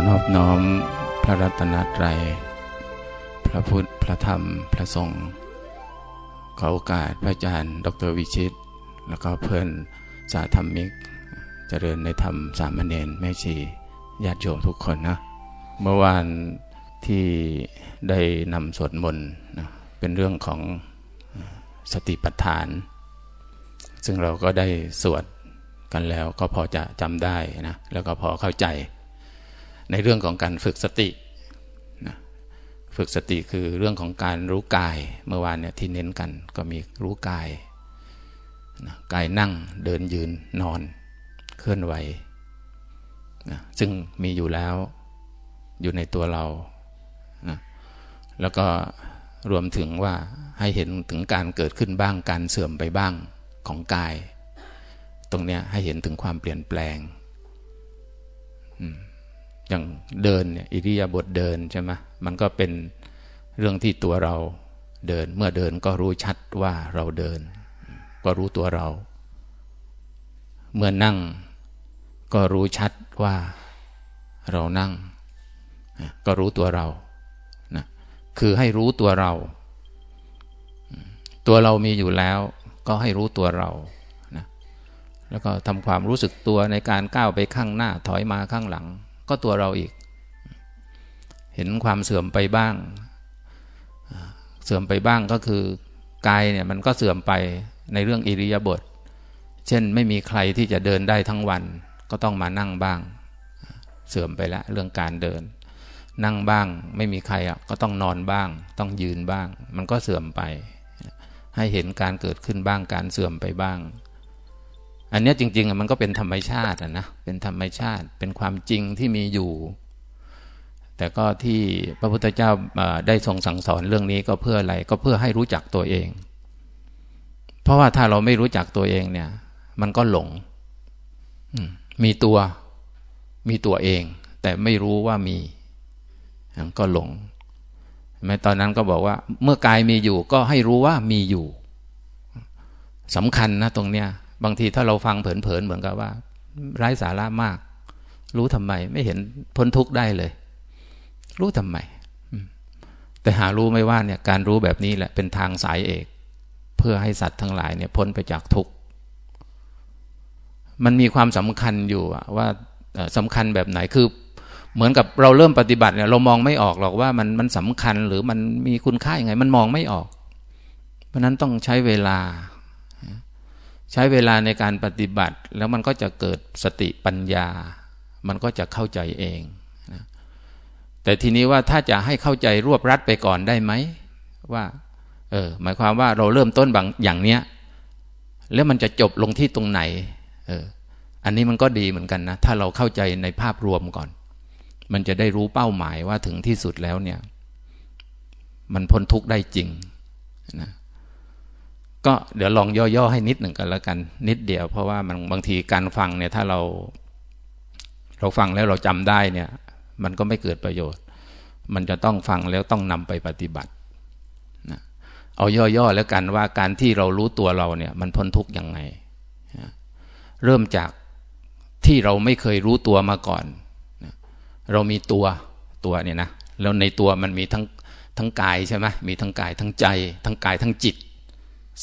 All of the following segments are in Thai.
ขอนอบน้อมพระรัตนตรัย พระพุทธ พระธรรม พระสงฆ์ ขอโอกาสพระอาจารย์ ดรวิชิต แล้วก็เพื่อนสาธรรมิก เจริญในธรรมสามเณรแม่ชี ญาติโยมทุกคนนะ เมื่อวานที่ได้นำสวดมนต์นะเป็นเรื่องของสติปัฏฐาน ซึ่งเราก็ได้สวดกันแล้วก็พอจะจำได้นะ แล้วก็พอเข้าใจ ในเรื่องของการฝึกสตินะฝึกสติคือเรื่องของการรู้กายเมื่อวานเนี่ยที่เน้นกันก็มีรู้กายนะกายนั่งเดินยืนนอน เคลื่อนไหวนะซึ่งมีอยู่แล้วอยู่ในตัวเรานะแล้วก็รวมถึงว่าให้เห็นถึงการเกิดขึ้นบ้างการเสื่อมไปบ้างของกาย ตรงเนี้ยให้เห็นถึงความเปลี่ยนแปลง อืม อย่างเดินเนี่ยอิริยาบถเดินใช่ไหมมันก็เป็นเรื่องที่ตัวเราเดิน เมื่อเดินก็รู้ชัดว่าเราเดิน ก็รู้ตัวเรา เมื่อนั่งก็รู้ชัดว่าเรานั่ง ก็รู้ตัวเรานะคือให้รู้ตัวเรา ตัวเรามีอยู่แล้ว ก็ให้รู้ตัวเรานะแล้วก็ทำความรู้สึกตัวในการก้าวไปข้างหน้าถอยมาข้างหลัง ก็ตัวเราอีก เห็นความเสื่อมไปบ้าง เสื่อมไปบ้างก็คือกายเนี่ยมันก็เสื่อมไปในเรื่องอิริยาบถเช่นไม่มีใครที่จะเดินได้ทั้งวัน ก็ต้องมานั่งบ้าง เสื่อมไปล้วเรื่องการเดิน นั่งบ้างไม่มีใครอะก็ต้องนอนบ้าง ต้องยืนบ้าง มันก็เสื่อมไป ให้เห็นการเกิดขึ้นบ้างการเสื่อมไปบ้าง อันนี้จริง ๆ มันก็เป็นธรรมชาตินะเป็นธรรมชาติเป็นความจริงที่มีอยู่ แต่ก็ที่พระพุทธเจ้าได้ทรงสั่งสอนเรื่องนี้ก็เพื่ออะไรก็เพื่อให้รู้จักตัวเอง เพราะว่าถ้าเราไม่รู้จักตัวเองเนี่ย มันก็หลงมีตัวมีตัวเอง แต่ไม่รู้ว่ามีก็หลงแม้ตอนนั้นก็บอกว่า เมื่อกายมีอยู่ก็ให้รู้ว่ามีอยู่สำคัญนะตรงเนี้ย บางทีถ้าเราฟังเผลอๆเหมือนกับว่า ไร้สาระมาก รู้ทำไม ไม่เห็นพ้นทุกข์ได้เลย รู้ทำไมแต่หารู้ไม่ว่าเนี่ยการรู้แบบนี้แหละเป็นทางสายเอก เพื่อให้สัตว์ทั้งหลายเนี่ยพ้นไปจากทุกข์มันมีความสำคัญอยู่ว่าสำคัญแบบไหนคือเหมือนกับเราเริ่มปฏิบัติเนี่ยเรามองไม่ออกหรอกว่ามันมันสำคัญหรือมันมีคุณค่าอย่างไง มันมองไม่ออก เพราะนั้นต้องใช้เวลา ใช้เวลาในการปฏิบัติ แล้วมันก็จะเกิดสติปัญญา มันก็จะเข้าใจเองนะแต่ทีนี้ว่าถ้าจะให้เข้าใจรวบรัดไปก่อนได้ไหมว่าเออหมายความว่าเราเริ่มต้นบางอย่างเนี้ยแล้วมันจะจบลงที่ตรงไหนเอออันนี้มันก็ดีเหมือนกันนะ ถ้าเราเข้าใจในภาพรวมก่อน มันจะได้รู้เป้าหมายว่าถึงที่สุดแล้วเนี่ย มันพ้นทุกข์ได้จริงนะ ก็เดี๋ยวลองย่อๆให้นิดหนึ่งกันแล้วกัน นิดเดียว เพราะว่ามันบางทีการฟังเนี่ยถ้าเรา เราฟังแล้วเราจำได้เนี่ย มันก็ไม่เกิดประโยชน์ มันจะต้องฟังแล้วต้องนำไปปฏิบัตินะเอาย่อๆแล้วกันว่าการที่เรารู้ตัวเราเนี่ย มันพ้นทุกข์ยังไงนะเริ่มจากที่เราไม่เคยรู้ตัวมาก่อนเรามีตัวตัวเนี่ยนะแล้วในตัวมันมีทั้งทั้งกายใช่ไหมมีทั้งกายทั้งใจ ทั้งกายทั้งจิต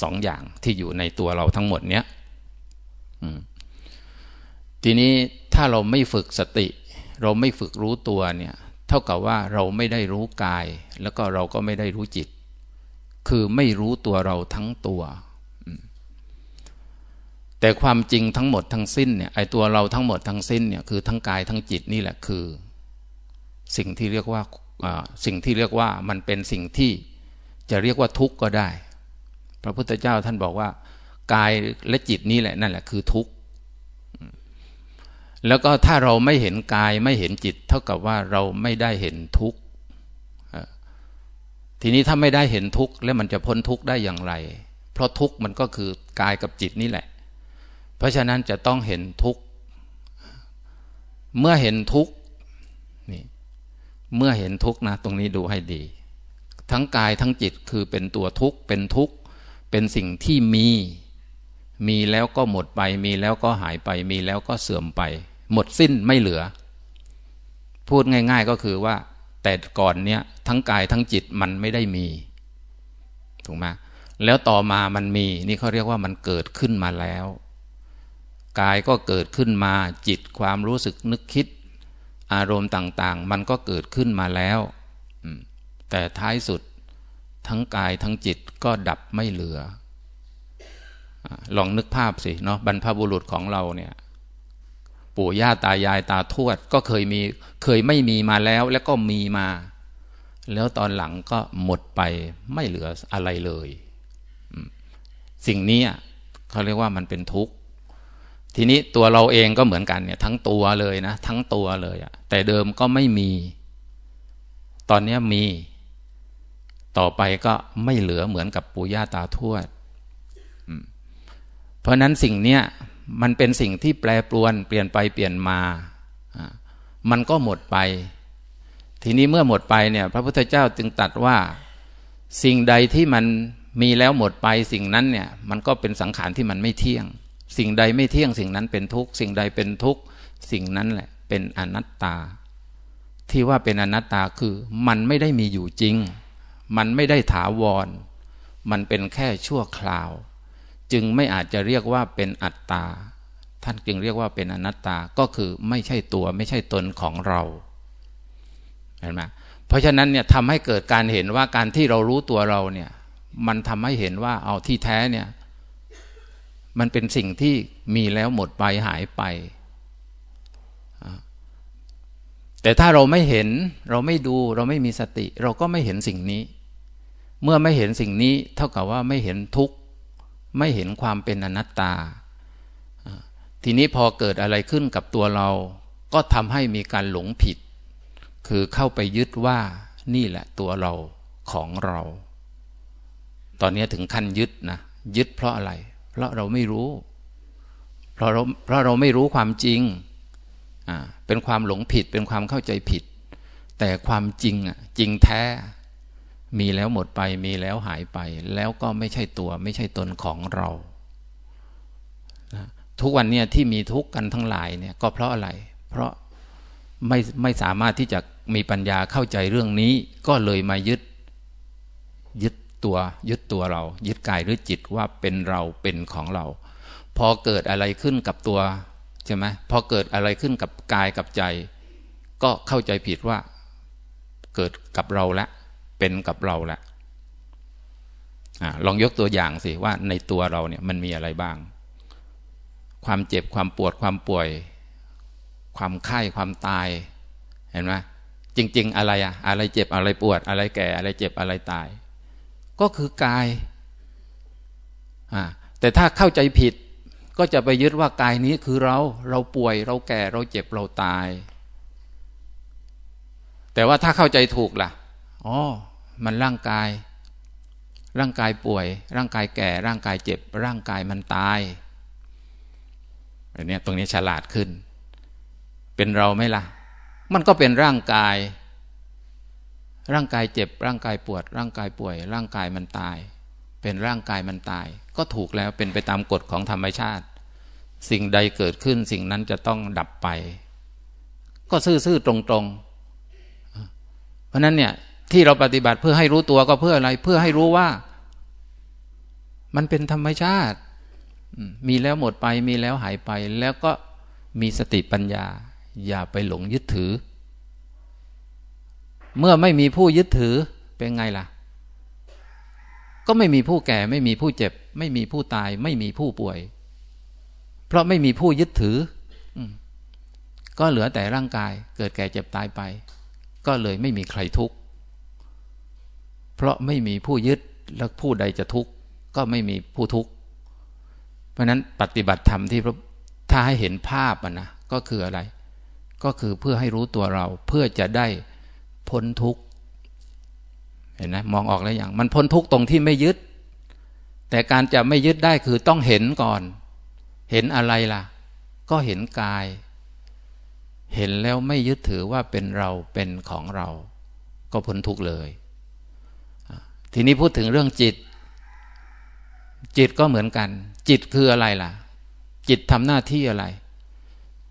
สองอย่างที่อยู่ในตัวเราทั้งหมดเนี้ยทีนี้ถ้าเราไม่ฝึกสติ เราไม่ฝึกรู้ตัวเนี่ย เท่ากับว่าเราไม่ได้รู้กาย แล้วก็เราก็ไม่ได้รู้จิต คือไม่รู้ตัวเราทั้งตัว แต่ความจริงทั้งหมดทั้งสิ้นเนี่ยไอตัวเราทั้งหมดทั้งสิ้นเนี่ยคือทั้งกายทั้งจิตนี่แหละคือ สิ่งที่เรียกว่าสิ่งที่เรียกว่ามันเป็นสิ่งที่จะเรียกว่าทุกข์ก็ได้ พระพุทธเจ้าท่านบอกว่า กายและจิตนี่แหละนั่นแหละคือทุกข์แล้วก็ถ้าเราไม่เห็นกายไม่เห็นจิต เท่ากับว่าเราไม่ได้เห็นทุกข์ทีนี้ถ้าไม่ได้เห็นทุกข์แล้วมันจะพ้นทุกข์ได้อย่างไร เพราะทุกข์มันก็คือกายกับจิตนี่แหละ เพราะฉะนั้นจะต้องเห็นทุกข์เมื่อเห็นทุกข์นี่เมื่อเห็นทุกข์นะ ตรงนี้ดูให้ดี ทั้งกายทั้งจิตคือเป็นตัวทุกข์เป็นทุกข์ เป็นสิ่งที่มี มีแล้วก็หมดไป มีแล้วก็หายไป มีแล้วก็เสื่อมไป หมดสิ้นไม่เหลือ พูดง่าย ๆก็คือว่า แต่ก่อนเนี้ยทั้งกายทั้งจิตมันไม่ได้มี ถูกไหมแล้วต่อมามันมี นี่เขาเรียกว่ามันเกิดขึ้นมาแล้ว กายก็เกิดขึ้นมาจิตความรู้สึกนึกคิด อารมณ์ต่าง ๆ มันก็เกิดขึ้นมาแล้วแต่ท้ายสุด ทั้งกายทั้งจิตก็ดับไม่เหลือ ลองนึกภาพสิเนาะบรรพบุรุษของเราเนี่ยปู่ย่าตายายตาทวดก็เคยมีเคยไม่มีมาแล้วแล้วก็มีมา แล้วตอนหลังก็หมดไปไม่เหลืออะไรเลย สิ่งนี้เขาเรียกว่ามันเป็นทุกข์ ทีนี้ตัวเราเองก็เหมือนกันเนี่ยทั้งตัวเลยนะ ทั้งตัวเลยอะแต่เดิมก็ไม่มี ตอนนี้มี ต่อไปก็ไม่เหลือเหมือนกับปู่ย่าตาทวด เพราะนั้นสิ่งเนี้ยมันเป็นสิ่งที่แปรปรวนเปลี่ยนไปเปลี่ยนมา มันก็หมดไป ทีนี้เมื่อหมดไปเนี่ยพระพุทธเจ้าจึงตัดว่าสิ่งใดที่มันมีแล้วหมดไปสิ่งนั้นเนี่ยมันก็เป็นสังขารที่มันไม่เที่ยง สิ่งใดไม่เที่ยงสิ่งนั้นเป็นทุกข์สิ่งใดเป็นทุกข์สิ่งนั้นแหละเป็นอนัตตา ที่ว่าเป็นอนัตตาคือมันไม่ได้มีอยู่จริง มันไม่ได้ถาวร มันเป็นแค่ชั่วคราว จึงไม่อาจจะเรียกว่าเป็นอัตตา ท่านจึงเรียกว่าเป็นอนัตตา ก็คือไม่ใช่ตัวไม่ใช่ตนของเราเห็นไหมเพราะฉะนั้นเนี่ยทำให้เกิดการเห็นว่าการที่เรารู้ตัวเราเนี่ย มันทำให้เห็นว่าเอาที่แท้เนี่ย มันเป็นสิ่งที่มีแล้วหมดไปหายไป แต่ถ้าเราไม่เห็นเราไม่ดูเราไม่มีสติ เราก็ไม่เห็นสิ่งนี้ เมื่อไม่เห็นสิ่งนี้เท่ากับว่าไม่เห็นทุกข์ ไม่เห็นความเป็นอนัตตา ทีนี้พอเกิดอะไรขึ้นกับตัวเรา ก็ทำให้มีการหลงผิด คือเข้าไปยึดว่านี่แหละตัวเราของเรา ตอนนี้ถึงขั้นยึดนะ ยึดเพราะอะไร เพราะเราไม่รู้ เพราะเราเพราะเราไม่รู้ความจริง เป็นความหลงผิด เป็นความเข้าใจผิด แต่ความจริงอะจริงแท้ มีแล้วหมดไปมีแล้วหายไป แล้วก็ไม่ใช่ตัวไม่ใช่ตนของเราทุกวันเนี่ยที่มีทุกข์กันทั้งหลายเนี่ยก็เพราะอะไร เพราะไม่ไม่สามารถที่จะมีปัญญาเข้าใจเรื่องนี้ ก็เลยมายึด ยึดตัวยึดตัวเรา ยึดกายหรือจิตว่าเป็นเราเป็นของเรา พอเกิดอะไรขึ้นกับตัวใช่ไหมพอเกิดอะไรขึ้นกับกายกับใจ ก็เข้าใจผิดว่า เกิดกับเราแล้ว เป็นกับเราแหละอลองยกตัวอย่างสิว่าในตัวเราเนี่ยมันมีอะไรบ้าง ความเจ็บความปวดความป่วย ความไข้ความตาย เห็นไหมจริง ๆ อะไรอะอะไรเจ็บอะไรปวด อะไรแก่อะไรเจ็บอะไรตาย ก็คือกายอ่าแต่ถ้าเข้าใจผิดก็จะไปยึดว่ากายนี้คือเรา เราป่วย เราแก่ เราเจ็บ เราตาย แต่ว่าถ้าเข้าใจถูกล่ะ อ๋อ มันร่างกาย ร่างกายป่วย ร่างกายแก่ ร่างกายเจ็บ ร่างกายมันตายอันนี้ตรงนี้ฉลาดขึ้น เป็นเราไหมล่ะ มันก็เป็นร่างกาย ร่างกายเจ็บ ร่างกายปวด ร่างกายป่วย ร่างกายมันตาย เป็นร่างกายมันตาย ก็ถูกแล้วเป็นไปตามกฎของธรรมชาติ สิ่งใดเกิดขึ้น สิ่งนั้นจะต้องดับไป ก็ซื่อๆตรงๆ เพราะนั้นเนี่ย ที่เราปฏิบัติเพื่อให้รู้ตัวก็เพื่ออะไร เพื่อให้รู้ว่า มันเป็นธรรมชาติ มีแล้วหมดไปมีแล้วหายไป แล้วก็มีสติปัญญา อย่าไปหลงยึดถือ เมื่อไม่มีผู้ยึดถือเป็นไงล่ะ ก็ไม่มีผู้แก่ ไม่มีผู้เจ็บ ไม่มีผู้ตาย ไม่มีผู้ป่วย เพราะไม่มีผู้ยึดถือก็เหลือแต่ร่างกายเกิดแก่เจ็บตายไป ก็เลยไม่มีใครทุกข์ เพราะไม่มีผู้ยึดแล้วผู้ใดจะทุกข์ก็ไม่มีผู้ทุกข์เพราะนั้นปฏิบัติธรรมที่ถ้าให้เห็นภาพนะก็คืออะไร ก็คือเพื่อให้รู้ตัวเราเพื่อจะได้พ้นทุกข์เห็นไหมมองออกแล้วอย่าง มันพ้นทุกข์ตรงที่ไม่ยึด แต่การจะไม่ยึดได้คือต้องเห็นก่อน เห็นอะไรล่ะ ก็เห็นกาย เห็นแล้วไม่ยึดถือว่าเป็นเราเป็นของเรา ก็พ้นทุกข์เลย ทีนี้พูดถึงเรื่องจิต จิตก็เหมือนกัน จิตคืออะไรล่ะ จิตทำหน้าที่อะไร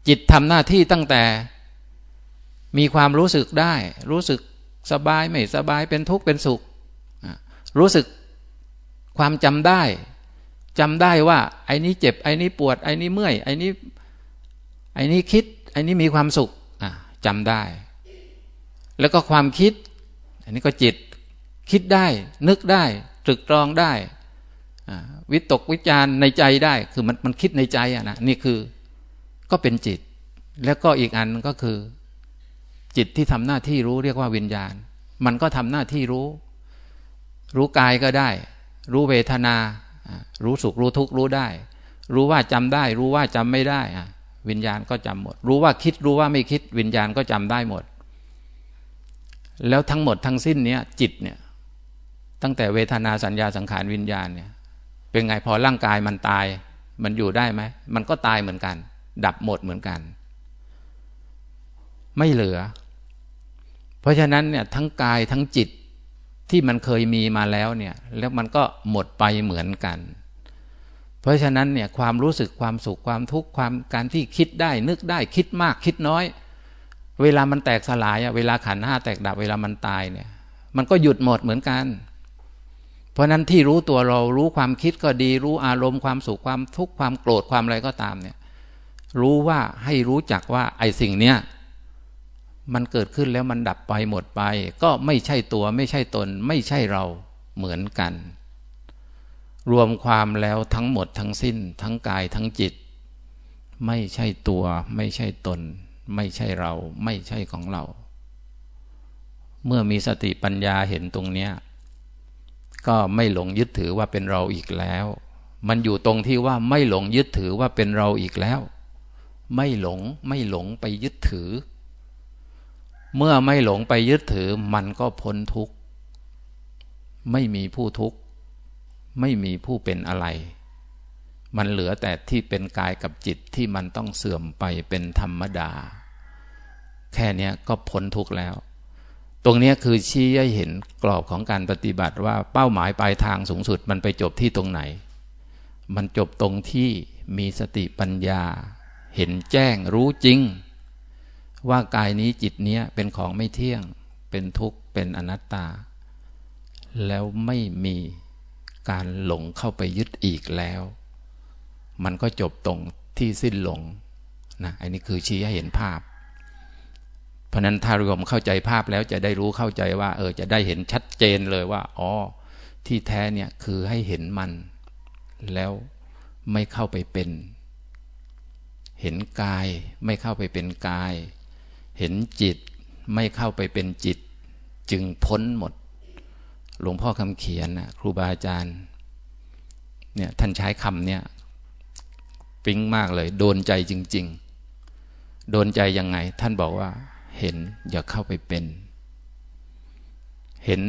จิตทำหน้าที่ตั้งแต่มีความรู้สึกได้ รู้สึกสบายไม่สบายเป็นทุกข์เป็นสุข รู้สึกความจำได้จำได้ว่า ไอ้นี้เจ็บไอ้นี้ปวด ไอ้นี้เมื่อย ไอ้นี้ไอ้นี้คิด ไอ้นี้มีความสุขจำได้ แล้วก็ความคิด อันนี้ก็จิต คิดได้นึกได้ตรึกตรองได้วิตกวิจารในใจได้ คือมันมันคิดในใจอะนะนี่คือก็เป็นจิต แล้วก็อีกอันก็คือ จิตที่ทำหน้าที่รู้เรียกว่าวิญญาณ มันก็ทำหน้าที่รู้ รู้กายก็ได้ รู้เวทนา รู้สุขรู้ทุกข์รู้ได้ รู้ว่าจำได้ รู้ว่าจำไม่ได้อะวิญญาณก็จำหมด รู้ว่าคิดรู้ว่าไม่คิด วิญญาณก็จำได้หมด แล้วทั้งหมดทั้งสิ้นเนี้ยจิตเนี่ย ตั้งแต่เวทนาสัญญาสังขารวิญญาณเนี่ย เป็นไงพอร่างกายมันตาย มันอยู่ได้ไหมมันก็ตายเหมือนกัน ดับหมดเหมือนกัน ไม่เหลือ เพราะฉะนั้นเนี่ยทั้งกายทั้งจิตที่มันเคยมีมาแล้วเนี่ย แล้วมันก็หมดไปเหมือนกัน เพราะฉะนั้นเนี่ยความรู้สึกความสุขความทุกข์ความการที่คิดได้ นึกได้คิดมากคิดน้อย เวลามันแตกสลายเวลาขันห้าแตกดับเวลามันตายเนี่ย มันก็หยุดหมดเหมือนกัน เพราะนั้นที่รู้ตัวเรารู้ความคิดก็ดี รู้อารมณ์ความสุขความทุกข์ความโกรธความอะไรก็ตามเนี่ยรู้ว่าให้รู้จักว่าไอ้สิ่งเนี้ยมันเกิดขึ้นแล้วมันดับไปหมดไป ก็ไม่ใช่ตัวไม่ใช่ตน ไม่ใช่เราเหมือนกัน รวมความแล้วทั้งหมดทั้งสิ้น ทั้งกายทั้งจิต ไม่ใช่ตัว ไม่ใช่ตน ไม่ใช่เรา ไม่ใช่ของเรา เมื่อมีสติปัญญาเห็นตรงเนี้ย ก็ไม่หลงยึดถือว่าเป็นเราอีกแล้ว มันอยู่ตรงที่ว่าไม่หลงยึดถือว่าเป็นเราอีกแล้ว ไม่หลงไม่หลงไปยึดถือ เมื่อไม่หลงไปยึดถือมันก็พ้นทุกข์ ไม่มีผู้ทุกข์ ไม่มีผู้เป็นอะไร มันเหลือแต่ที่เป็นกายกับจิตที่มันต้องเสื่อมไปเป็นธรรมดา แค่นี้ก็พ้นทุกข์แล้ว ตรงนี้คือชี้ให้เห็นกรอบของการปฏิบัติว่าเป้าหมายปลายทางสูงสุดมันไปจบที่ตรงไหน มันจบตรงที่มีสติปัญญา เห็นแจ้งรู้จริง ว่ากายนี้จิตนี้เป็นของไม่เที่ยง เป็นทุกข์เป็นอนัตตา แล้วไม่มีการหลงเข้าไปยึดอีกแล้ว มันก็จบตรงที่สิ้นหลงนะอันนี้คือชี้ให้เห็นภาพเพ ราะนั้นถ้ารวมเข้าใจภาพแล้วจะได้รู้เข้าใจว่า เออจะได้เห็นชัดเจนเลยว่าอ๋อที่แท้เนี่ยคือให้เห็นมัน แล้วไม่เข้าไปเป็น เห็นกายไม่เข้าไปเป็นกาย เห็นจิตไม่เข้าไปเป็นจิต จึงพ้นหมด หลวงพ่อคำเขียนนะครูบาอาจารย์เนี่ยท่านใช้คำเนี่ยปิ๊งมากเลย โดนใจจริง ๆ โดนใจยังไง ท่านบอกว่า เห็นอย่าเข้าไปเป็น เห็น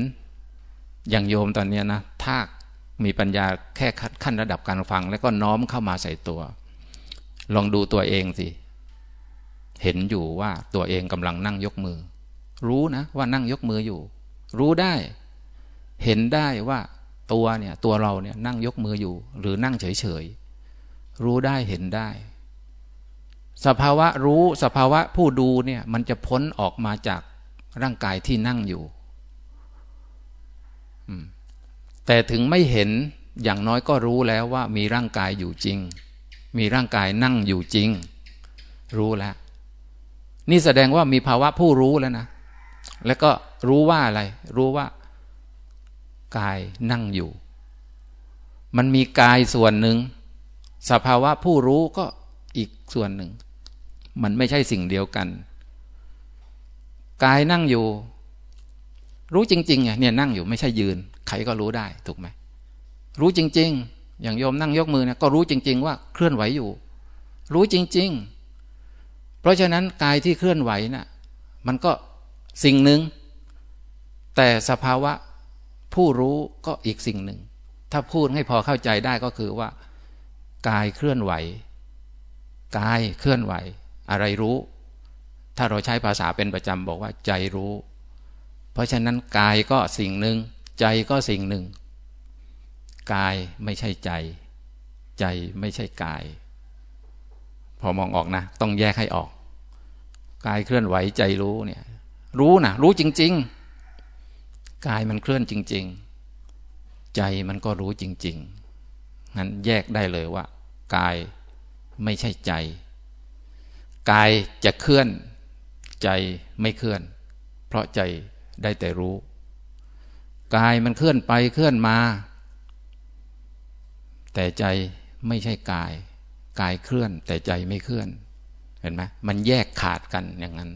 อย่างโยมตอนนี้นะถ้ามีปัญญาแค่ขั้นระดับการฟัง แล้วก็น้อมเข้ามาใส่ตัว ลองดูตัวเองสิ เห็นอยู่ว่าตัวเองกำลังนั่งยกมือ รู้นะว่านั่งยกมืออยู่ รู้ได้ เห็นได้ว่าตัวเนี่ยตัวเราเนี่ยนั่งยกมืออยู่ หรือนั่งเฉยๆรู้ได้เห็นได้ สภาวะรู้สภาวะผู้ดูเนี่ยมันจะพ้นออกมาจากร่างกายที่นั่งอยู่ แต่ถึงไม่เห็นอย่างน้อยก็รู้แล้วว่ามีร่างกายอยู่จริง มีร่างกายนั่งอยู่จริง รู้แล้ว นี่แสดงว่ามีภาวะผู้รู้แล้วนะ แล้วก็รู้ว่าอะไร รู้ว่ากายนั่งอยู่ มันมีกายส่วนหนึ่ง สภาวะผู้รู้ก็อีกส่วนหนึ่ง มันไม่ใช่สิ่งเดียวกัน กายนั่งอยู่ รู้จริงๆไงเนี่ยนั่งอยู่ไม่ใช่ยืน ใครก็รู้ได้ถูกไหมรู้จริง ๆ อย่างโยมนั่งยกมือเนี่ยก็รู้จริง ๆ ว่าเคลื่อนไหวอยู่ รู้จริง ๆ เพราะฉะนั้นกายที่เคลื่อนไหวนะ่ะมันก็สิ่งหนึ่ง แต่สภาวะผู้รู้ก็อีกสิ่งหนึ่ง ถ้าพูดให้พอเข้าใจได้ก็คือว่า กายเคลื่อนไหว กายเคลื่อนไหว อะไรรู้ ถ้าเราใช้ภาษาเป็นประจำบอกว่าใจรู้ เพราะฉะนั้นกายก็สิ่งหนึ่ง ใจก็สิ่งหนึ่ง กายไม่ใช่ใจ ใจไม่ใช่กาย พอมองออกนะ ต้องแยกให้ออก กายเคลื่อนไหวใจรู้เนี่ย รู้นะรู้จริง ๆ กายมันเคลื่อนจริง ๆ ใจมันก็รู้จริงๆงั้นแยกได้เลยว่า กายไม่ใช่ใจ กายจะเคลื่อน ใจไม่เคลื่อน เพราะใจได้แต่รู้ กายมันเคลื่อนไปเคลื่อนมา แต่ใจไม่ใช่กาย กายเคลื่อน แต่ใจไม่เคลื่อน เห็นไหมมันแยกขาดกันอย่างนั้น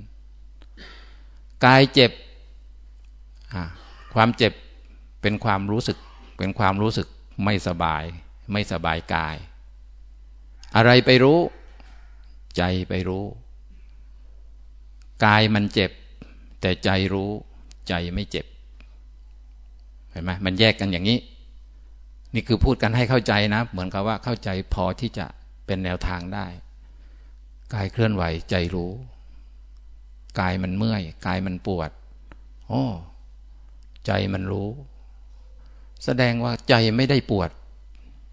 กายเจ็บ ความเจ็บเป็นความรู้สึก เป็นความรู้สึกไม่สบาย ไม่สบายกาย อะไรไปรู้ ใจไปรู้ กายมันเจ็บ แต่ใจรู้ใจไม่เจ็บ เห็นไหมมันแยกกันอย่างนี้ นี่คือพูดกันให้เข้าใจนะ เหมือนกับว่าเข้าใจพอที่จะเป็นแนวทางได้ กายเคลื่อนไหวใจรู้ กายมันเมื่อย กายมันปวดโอ้ใจมันรู้ แสดงว่าใจไม่ได้ปวด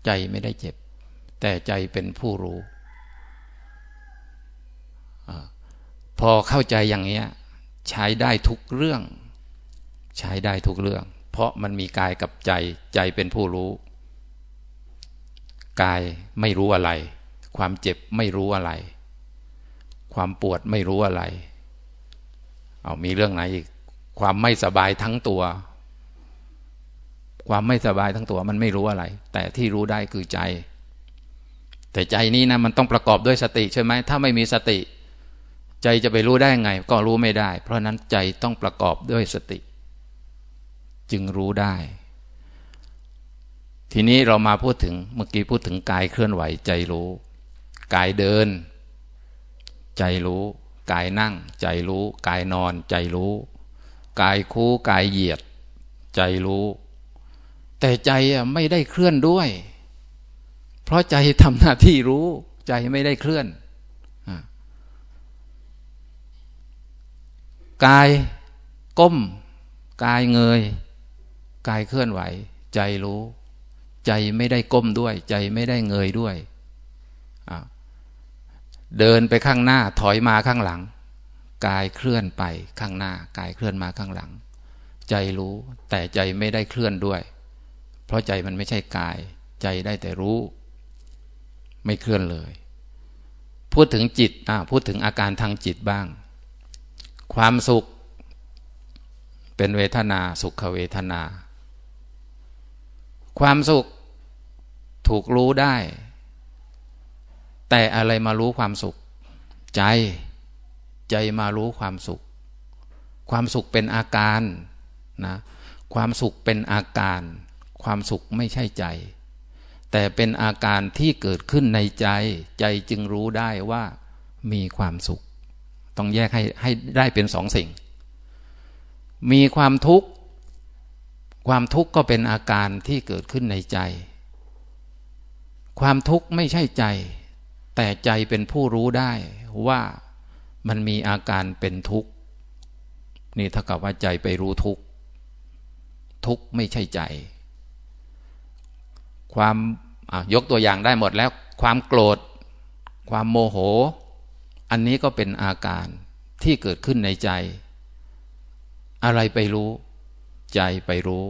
ใจไม่ได้เจ็บ แต่ใจเป็นผู้รู้ พอเข้าใจอย่างนี้ใช้ได้ทุกเรื่อง ใช้ได้ทุกเรื่อง เพราะมันมีกายกับใจใจเป็นผู้รู้ กายไม่รู้อะไร ความเจ็บไม่รู้อะไร ความปวดไม่รู้อะไร เอามีเรื่องไหนอีก ความไม่สบายทั้งตัว ความไม่สบายทั้งตัวมันไม่รู้อะไร แต่ที่รู้ได้คือใจ แต่ใจนี้นะมันต้องประกอบด้วยสติใช่ไหมถ้าไม่มีสติ ใจจะไปรู้ได้ไง ก็รู้ไม่ได้ เพราะนั้นใจต้องประกอบด้วยสติ จึงรู้ได้ ทีนี้เรามาพูดถึงเมื่อกี้พูดถึงกายเคลื่อนไหว ใจรู้ กายเดิน ใจรู้ กายนั่ง ใจรู้ กายนอน ใจรู้ กายคู่กายเหยียด ใจรู้ แต่ใจไม่ได้เคลื่อนด้วย เพราะใจทำหน้าที่รู้ ใจไม่ได้เคลื่อน กายก้ม กายเงย กายเคลื่อนไหว ใจรู้ ใจไม่ได้ก้มด้วย ใจไม่ได้เงยด้วย เดินไปข้างหน้าถอยมาข้างหลัง กายเคลื่อนไปข้างหน้า กายเคลื่อนมาข้างหลัง ใจรู้ แต่ใจไม่ได้เคลื่อนด้วย เพราะใจมันไม่ใช่กาย ใจได้แต่รู้ ไม่เคลื่อนเลย พูดถึงจิตพูดถึงอาการทางจิตบ้าง ความสุข เป็นเวทนาสุขเวทนา ความสุขถูกรู้ได้ แต่อะไรมารู้ความสุข ใจ ใจมารู้ความสุข ความสุขเป็นอาการนะความสุขเป็นอาการ ความสุขไม่ใช่ใจ แต่เป็นอาการที่เกิดขึ้นในใจ ใจจึงรู้ได้ว่ามีความสุข ต้องแยกให้ให้ได้เป็นสองสิ่ง มีความทุกข์ ความทุกข์ก็เป็นอาการที่เกิดขึ้นในใจ ความทุกข์ไม่ใช่ใจ แต่ใจเป็นผู้รู้ได้ว่ามันมีอาการเป็นทุกข์ นี่เท่ากับว่าใจไปรู้ทุกข์ ทุกข์ไม่ใช่ใจ ความยกตัวอย่างได้หมดแล้ว ความโกรธ ความโมโห อันนี้ก็เป็นอาการที่เกิดขึ้นในใจ อะไรไปรู้ ใจไปรู้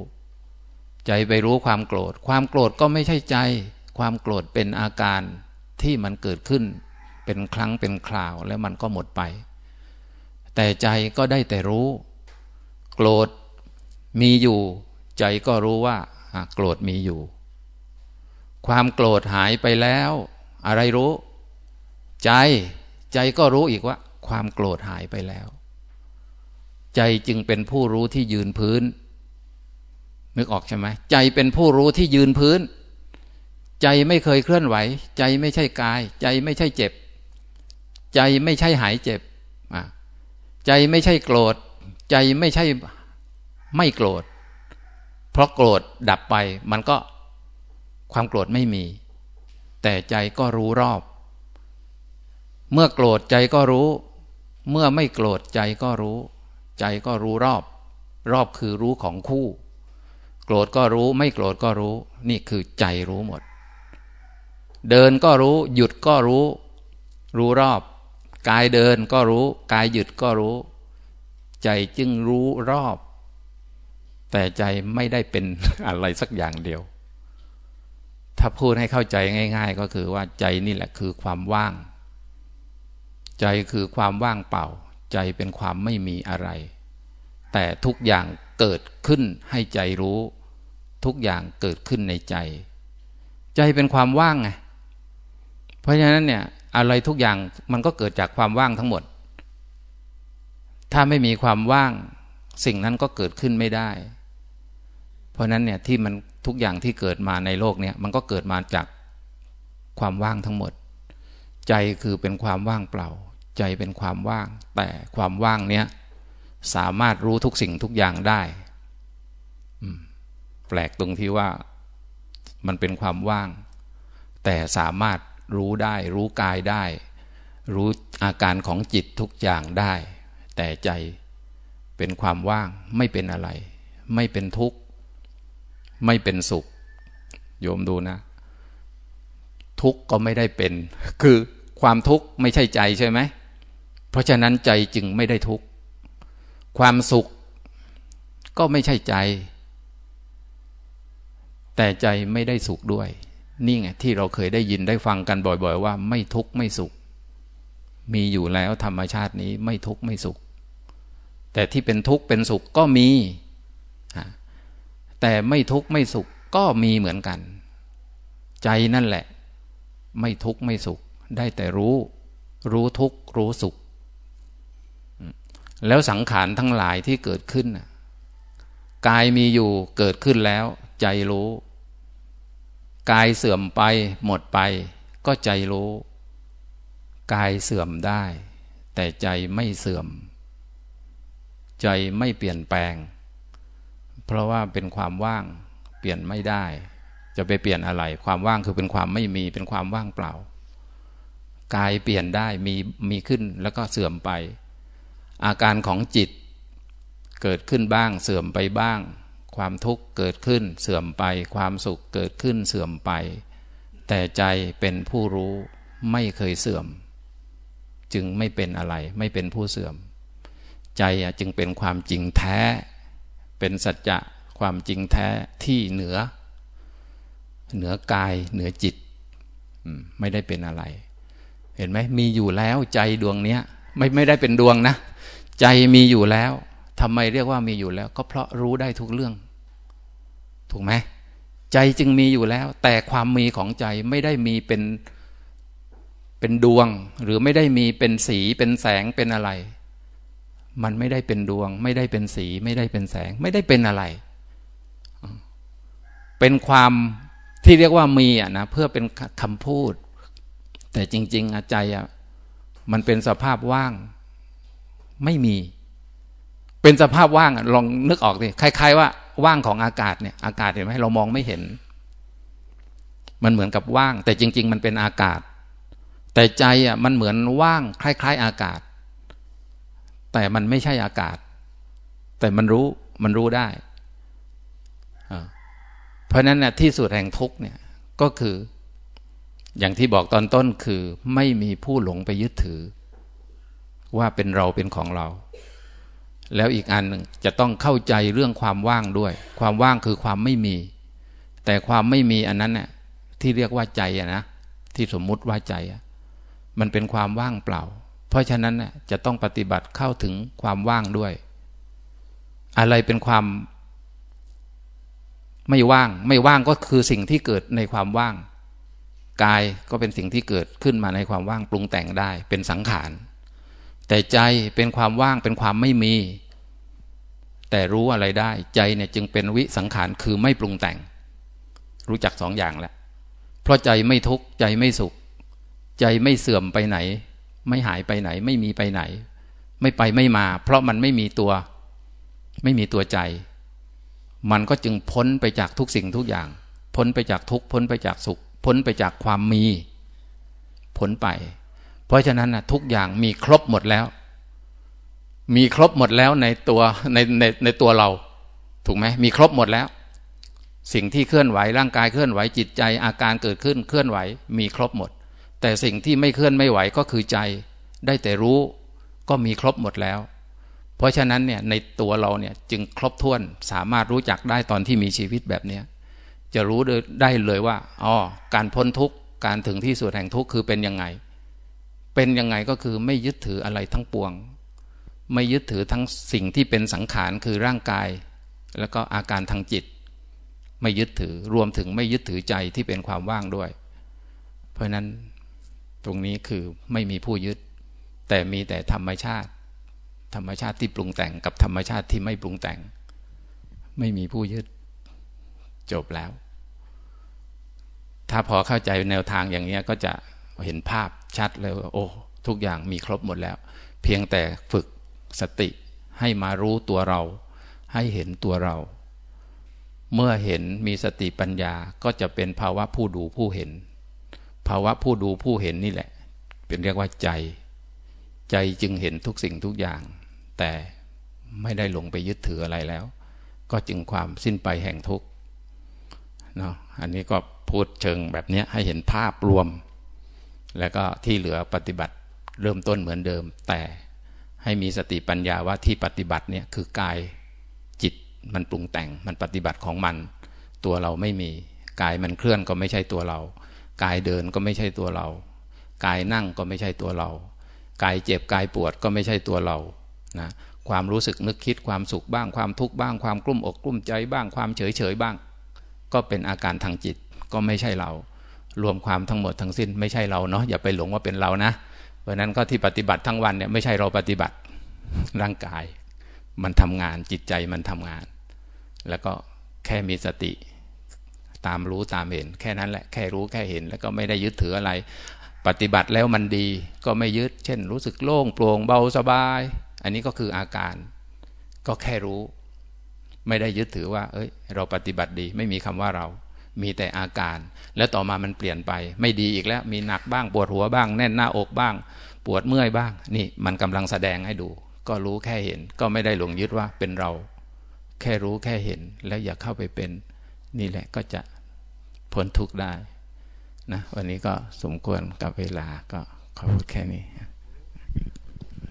ใจไปรู้ความโกรธ ความโกรธก็ไม่ใช่ใจ ความโกรธเป็นอาการที่มันเกิดขึ้น เป็นครั้งเป็นคราวแล้วมันก็หมดไป แต่ใจก็ได้แต่รู้ โกรธมีอยู่ ใจก็รู้ว่าโกรธมีอยู่ ความโกรธหายไปแล้ว อะไรรู้ ใจ ใจก็รู้อีกว่า ความโกรธหายไปแล้ว ใจจึงเป็นผู้รู้ที่ยืนพื้น นึกออกใช่ไหมใจเป็นผู้รู้ที่ยืนพื้น ใจไม่เคยเคลื่อนไหว ใจไม่ใช่กาย ใจไม่ใช่เจ็บ ใจไม่ใช่หายเจ็บใจไม่ใช่โกรธ ใจไม่ใช่ไม่โกรธ เพราะโกรธดับไปมันก็ความโกรธไม่มี แต่ใจก็รู้รอบ เมื่อโกรธใจก็รู้ เมื่อไม่โกรธใจก็รู้ ใจก็รู้รอบ รอบคือรู้ของคู่ โกรธก็รู้ ไม่โกรธก็รู้ นี่คือใจรู้หมด เดินก็รู้ หยุดก็รู้ รู้รอบ กายเดินก็รู้ กายหยุดก็รู้ ใจจึงรู้รอบ แต่ใจไม่ได้เป็นอะไรสักอย่างเดียว ถ้าพูดให้เข้าใจง่าย ๆ ก็คือว่าใจนี่แหละคือความว่าง ใจคือความว่างเปล่า ใจเป็นความไม่มีอะไร แต่ทุกอย่างเกิดขึ้นให้ใจรู้ ทุกอย่างเกิดขึ้นในใจ ใจเป็นความว่างไงเพราะฉะนั้นเนี่ยอะไรทุกอย่างมันก็เกิดจากความว่างทั้งหมด ถ้าไม่มีความว่าง สิ่งนั้นก็เกิดขึ้นไม่ได้ เพราะนั้นเนี่ยที่มันทุกอย่างที่เกิดมาในโลกเนี่ยมันก็เกิดมาจากความว่างทั้งหมด ใจคือเป็นความว่างเปล่า ใจเป็นความว่าง แต่ความว่างเนี้ยสามารถรู้ทุกสิ่งทุกอย่างได้แปลกตรงที่ว่ามันเป็นความว่าง แต่สามารถรู้ได้ รู้กายได้ รู้อาการของจิตทุกอย่างได้ แต่ใจเป็นความว่างไม่เป็นอะไร ไม่เป็นทุกข์ ไม่เป็นสุข โยมดูนะ ทุกข์ก็ไม่ได้เป็น คือความทุกข์ไม่ใช่ใจใช่ไหม เพราะฉะนั้นใจจึงไม่ได้ทุกข์ ความสุขก็ไม่ใช่ใจ แต่ใจไม่ได้สุขด้วย นี่ไงที่เราเคยได้ยินได้ฟังกันบ่อย ๆ ว่า ไม่ทุกข์ไม่สุข มีอยู่แล้วธรรมชาตินี้ไม่ทุกข์ไม่สุข แต่ที่เป็นทุกข์เป็นสุขก็มี แต่ไม่ทุกข์ไม่สุขก็มีเหมือนกัน ใจนั่นแหละ ไม่ทุกข์ไม่สุข ได้แต่รู้ รู้ทุกข์รู้สุข แล้วสังขารทั้งหลายที่เกิดขึ้นกายมีอยู่เกิดขึ้นแล้ว ใจรู้ กายเสื่อมไปหมดไป ก็ใจรู้ กายเสื่อมได้ แต่ใจไม่เสื่อม ใจไม่เปลี่ยนแปลง เพราะว่าเป็นความว่างเปลี่ยนไม่ได้ จะไปเปลี่ยนอะไร ความว่างคือเป็นความไม่มีเป็นความว่างเปล่ากายเปลี่ยนได้มีมีขึ้นแล้วก็เสื่อมไป อาการของจิต เกิดขึ้นบ้าง เสื่อมไปบ้าง ความทุกข์เกิดขึ้นเสื่อมไป ความสุขเกิดขึ้นเสื่อมไป แต่ใจเป็นผู้รู้ไม่เคยเสื่อม จึงไม่เป็นอะไร ไม่เป็นผู้เสื่อม ใจจึงเป็นความจริงแท้ เป็นสัจจะความจริงแท้ที่เหนือ เหนือกายเหนือจิตไม่ได้เป็นอะไร เห็นไหมมีอยู่แล้วใจดวงเนี้ย ไม่ไม่ได้เป็นดวงนะ ใจมีอยู่แล้วทำไมเรียกว่ามีอยู่แล้ว ก็เพราะรู้ได้ทุกเรื่อง ถูกไหมใจจึงมีอยู่แล้ว แต่ความมีของใจไม่ได้มีเป็นเป็นดวง หรือไม่ได้มีเป็นสีเป็นแสงเป็นอะไร มันไม่ได้เป็นดวง ไม่ได้เป็นสี ไม่ได้เป็นแสง ไม่ได้เป็นอะไร เป็นความที่เรียกว่ามีอะนะเพื่อเป็นคำพูด แต่จริง ๆ ใจอะมันเป็นสภาพว่าง ไม่มี เป็นสภาพว่างลองนึกออกดิคล้ายๆว่าว่างของอากาศเนี่ย อากาศเห็นไหมเรามองไม่เห็น มันเหมือนกับว่าง แต่จริง ๆ มันเป็นอากาศ แต่ใจอะมันเหมือนว่าง คล้าย ๆ อากาศ แต่มันไม่ใช่อากาศ แต่มันรู้มันรู้ได้เพราะนั้นเนี่ยที่สุดแห่งทุกเนี่ยก็คือ อย่างที่บอกตอนต้นคือไม่มีผู้หลงไปยึดถือ ว่าเป็นเราเป็นของเรา แล้วอีกอันหนึ่งจะต้องเข้าใจเรื่องความว่างด้วย ความว่างคือความไม่มี แต่ความไม่มีอันนั้นเนี่ยที่เรียกว่าใจอะนะที่สมมุติว่าใจอะมันเป็นความว่างเปล่า เพราะฉะนั้นน่ยจะต้องปฏิบัติเข้าถึงความว่างด้วย อะไรเป็นความ ไม่ว่าง ไม่ว่างก็คือสิ่งที่เกิดในความว่างกายก็เป็นสิ่งที่เกิดขึ้นมาในความว่างปรุงแต่งได้เป็นสังขาร แต่ใจเป็นความว่างเป็นความไม่มี แต่รู้อะไรได้ใจเนี่ยจึงเป็นวิสังขารคือไม่ปรุงแต่ง รู้จักสองอย่างแหละเพราะใจไม่ทุกข์ใจไม่สุข ใจไม่เสื่อมไปไหน ไม่หายไปไหน ไม่มีไปไหน ไม่ไปไม่มา เพราะมันไม่มีตัว ไม่มีตัวใจ มันก็จึงพ้นไปจากทุกสิ่งทุกอย่าง พ้นไปจากทุกพ้นไปจากสุข พ้นไปจากความมี พ้นไป เพราะฉะนั้นนะทุกอย่างมีครบหมดแล้ว มีครบหมดแล้วในตัวในในในตัวเรา ถูกไหมมีครบหมดแล้ว สิ่งที่เคลื่อนไหวร่างกายเคลื่อนไหวจิตใจอาการเกิดขึ้นเคลื่อนไหว มีครบหมด แต่สิ่งที่ไม่เคลื่อนไม่ไหวก็คือใจ ได้แต่รู้ก็มีครบหมดแล้ว เพราะฉะนั้นเนี่ยในตัวเราเนี่ยจึงครบถ้วนสามารถรู้จักได้ตอนที่มีชีวิตแบบเนี้ยจะรู้ได้เลยว่าอ๋อการพ้นทุกข์การถึงที่สุดแห่งทุกข์คือเป็นยังไง เป็นยังไงก็คือไม่ยึดถืออะไรทั้งปวง ไม่ยึดถือทั้งสิ่งที่เป็นสังขารคือร่างกาย แล้วก็อาการทางจิต ไม่ยึดถือรวมถึงไม่ยึดถือใจที่เป็นความว่างด้วย เพราะนั้นตรงนี้คือไม่มีผู้ยึด แต่มีแต่ธรรมชาติ ธรรมชาติที่ปรุงแต่งกับธรรมชาติที่ไม่ปรุงแต่ง ไม่มีผู้ยึด จบแล้ว ถ้าพอเข้าใจแนวทางอย่างนี้ก็จะเห็นภาพ ชัดเลยว่าโอ้ทุกอย่างมีครบหมดแล้ว เพียงแต่ฝึกสติให้มารู้ตัวเรา ให้เห็นตัวเรา เมื่อเห็นมีสติปัญญาก็จะเป็นภาวะผู้ดูผู้เห็น ภาวะผู้ดูผู้เห็นนี่แหละ เป็นเรียกว่าใจ ใจจึงเห็นทุกสิ่งทุกอย่าง แต่ไม่ได้หลงไปยึดถืออะไรแล้ว ก็จึงความสิ้นไปแห่งทุกข์เนาะอันนี้ก็พูดเชิงแบบนี้ให้เห็นภาพรวม แล้วก็ที่เหลือปฏิบัติเริ่มต้นเหมือนเดิม แต่ให้มีสติปัญญาว่าที่ปฏิบัติเนี่ยคือกายจิตมันปรุงแต่งมันปฏิบัติของมัน ตัวเราไม่มี กายมันเคลื่อนก็ไม่ใช่ตัวเรา กายเดินก็ไม่ใช่ตัวเรา กายนั่งก็ไม่ใช่ตัวเรา กายเจ็บกายปวดก็ไม่ใช่ตัวเรานะความรู้สึกนึกคิดความสุขบ้างความทุกข์บ้างความกลุ้มอกกลุ้มใจบ้างความเฉยเฉยบ้าง ก็เป็นอาการทางจิตก็ไม่ใช่เรา รวมความทั้งหมดทั้งสิ้นไม่ใช่เราเนาะอย่าไปหลงว่าเป็นเรานะเพราะนั้นก็ที่ปฏิบัติทั้งวันเนี่ยไม่ใช่เราปฏิบัติร่างกาย มันทำงานจิตใจมันทำงาน แล้วก็แค่มีสติ ตามรู้ตามเห็น แค่นั้นแหละแค่รู้แค่เห็น แล้วก็ไม่ได้ยึดถืออะไร ปฏิบัติแล้วมันดีก็ไม่ยึด เช่น รู้สึกโล่งโปร่งเบาสบาย อันนี้ก็คืออาการ ก็แค่รู้ ไม่ได้ยึดถือว่า เอ้ย เราปฏิบัติดี ไม่มีคำว่าเรา มีแต่อาการ แล้วต่อมามันเปลี่ยนไป ไม่ดีอีกแล้วมีหนักบ้างปวดหัวบ้าง แน่นหน้าอกบ้าง ปวดเมื่อยบ้าง นี่มันกำลังแสดงให้ดู ก็รู้แค่เห็น ก็ไม่ได้หลงยึดว่าเป็นเรา แค่รู้แค่เห็น แล้วอย่าเข้าไปเป็น นี่แหละก็จะพ้นทุกข์ได้นะวันนี้ก็สมควรกับเวลาก็ขอพูดแค่นี้